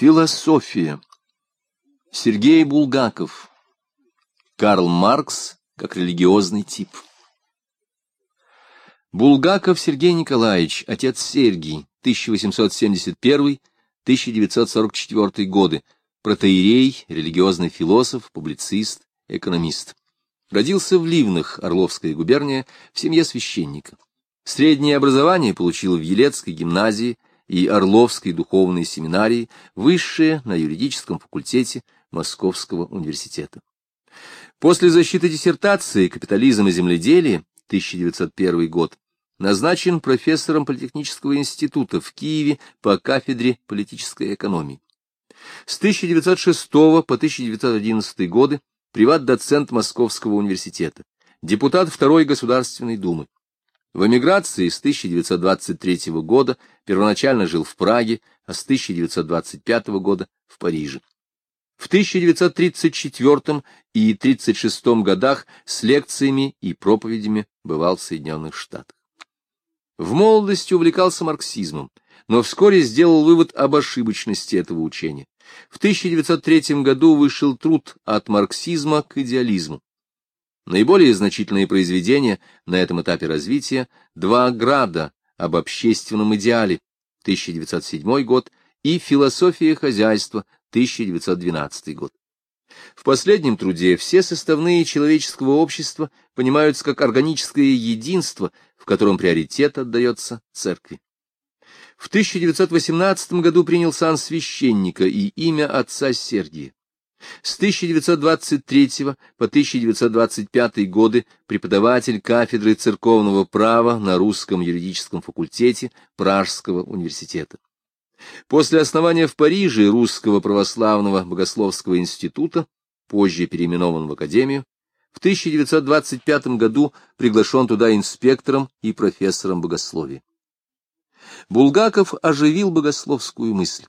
Философия. Сергей Булгаков. Карл Маркс как религиозный тип. Булгаков Сергей Николаевич, отец Сергий, 1871-1944 годы, протеерей, религиозный философ, публицист, экономист. Родился в Ливнах, Орловская губерния, в семье священника. Среднее образование получил в Елецкой гимназии, и Орловской духовной семинарии, высшее на юридическом факультете Московского университета. После защиты диссертации «Капитализм и земледелие» 1901 год назначен профессором Политехнического института в Киеве по кафедре политической экономии. С 1906 по 1911 годы приват-доцент Московского университета, депутат Второй Государственной Думы. В эмиграции с 1923 года первоначально жил в Праге, а с 1925 года в Париже. В 1934 и 1936 годах с лекциями и проповедями бывал в Соединенных Штатах. В молодости увлекался марксизмом, но вскоре сделал вывод об ошибочности этого учения. В 1903 году вышел труд «От марксизма к идеализму», Наиболее значительные произведения на этом этапе развития «Два града» об общественном идеале, 1907 год, и «Философия хозяйства», 1912 год. В последнем труде все составные человеческого общества понимаются как органическое единство, в котором приоритет отдается церкви. В 1918 году принял сан священника и имя отца Сергия. С 1923 по 1925 годы преподаватель кафедры церковного права на русском юридическом факультете Пражского университета. После основания в Париже Русского православного богословского института, позже переименован в Академию, в 1925 году приглашен туда инспектором и профессором богословия. Булгаков оживил богословскую мысль.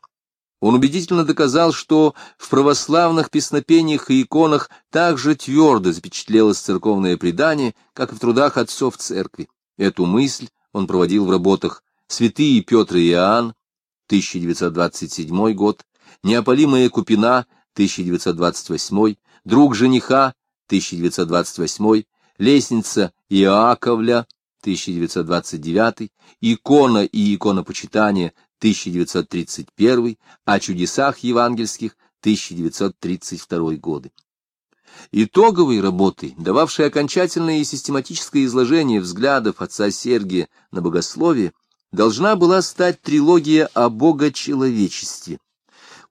Он убедительно доказал, что в православных песнопениях и иконах так же твердо запечатлелось церковное предание, как и в трудах отцов церкви. Эту мысль он проводил в работах «Святые Петр и Иоанн», 1927 год, «Неопалимая Купина», 1928, «Друг жениха», 1928, «Лестница Иоаковля», 1929, «Икона и иконопочитание», 1931, о чудесах евангельских 1932 годы. Итоговой работой, дававшей окончательное и систематическое изложение взглядов отца Сергия на богословие, должна была стать трилогия о богочеловечестве.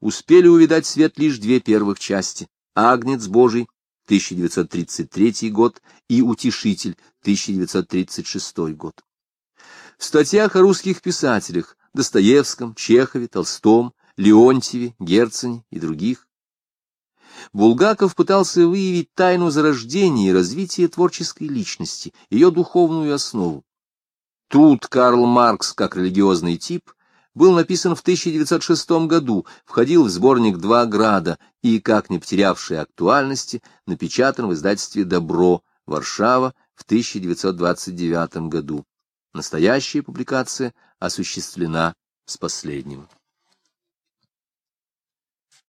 Успели увидать свет лишь две первых части «Агнец Божий» 1933 год и «Утешитель» 1936 год. В статьях о русских писателях Достоевском, Чехове, Толстом, Леонтьеве, Герцене и других. Булгаков пытался выявить тайну зарождения и развития творческой личности, ее духовную основу. Труд Карл Маркс как религиозный тип был написан в 1906 году, входил в сборник «Два града» и, как не потерявший актуальности, напечатан в издательстве «Добро», Варшава, в 1929 году. Настоящая публикация осуществлена с последнего.